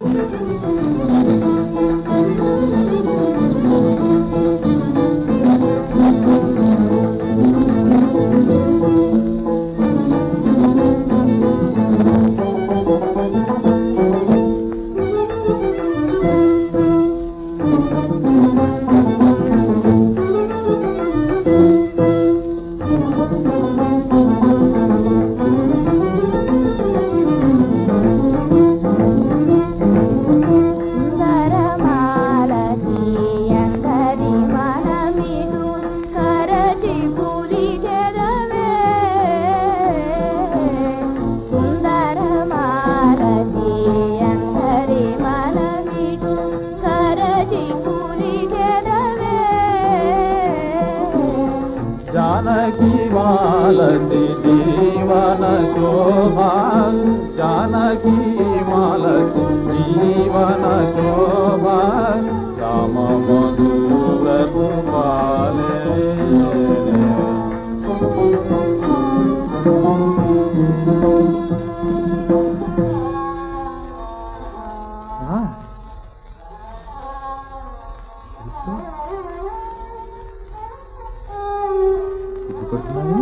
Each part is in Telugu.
Música जानकी मालती दीवन शोभान जानकी मालती दीवन शोभान श्याम मधुर कुमाले Ah. కుమారే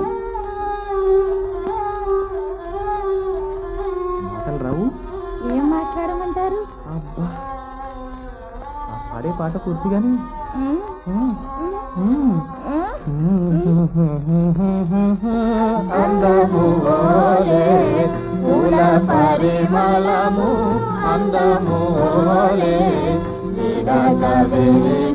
మాటలు రావు. ఏం మాట్లాడమంటారు? అబ్బా ఆ పాడే పాట పూర్తిగానే. అందము ఓలే పూల పరిమళము అందము ఓలే విడత వెలిగెదవే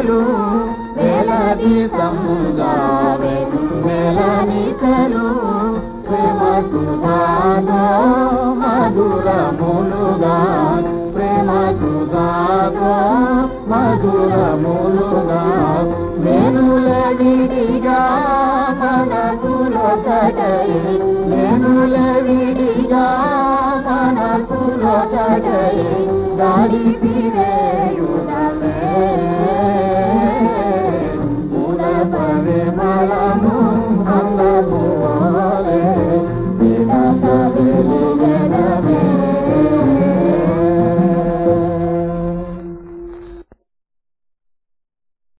నిసలు వేలది సముగా వెన్నెల నిసలు ప్రేమ సుధాదో మధురములుగా ప్రేమ సుధాదో మధురములుగా. నేనుల విడిగా మనసులో తగై దాడి తీరే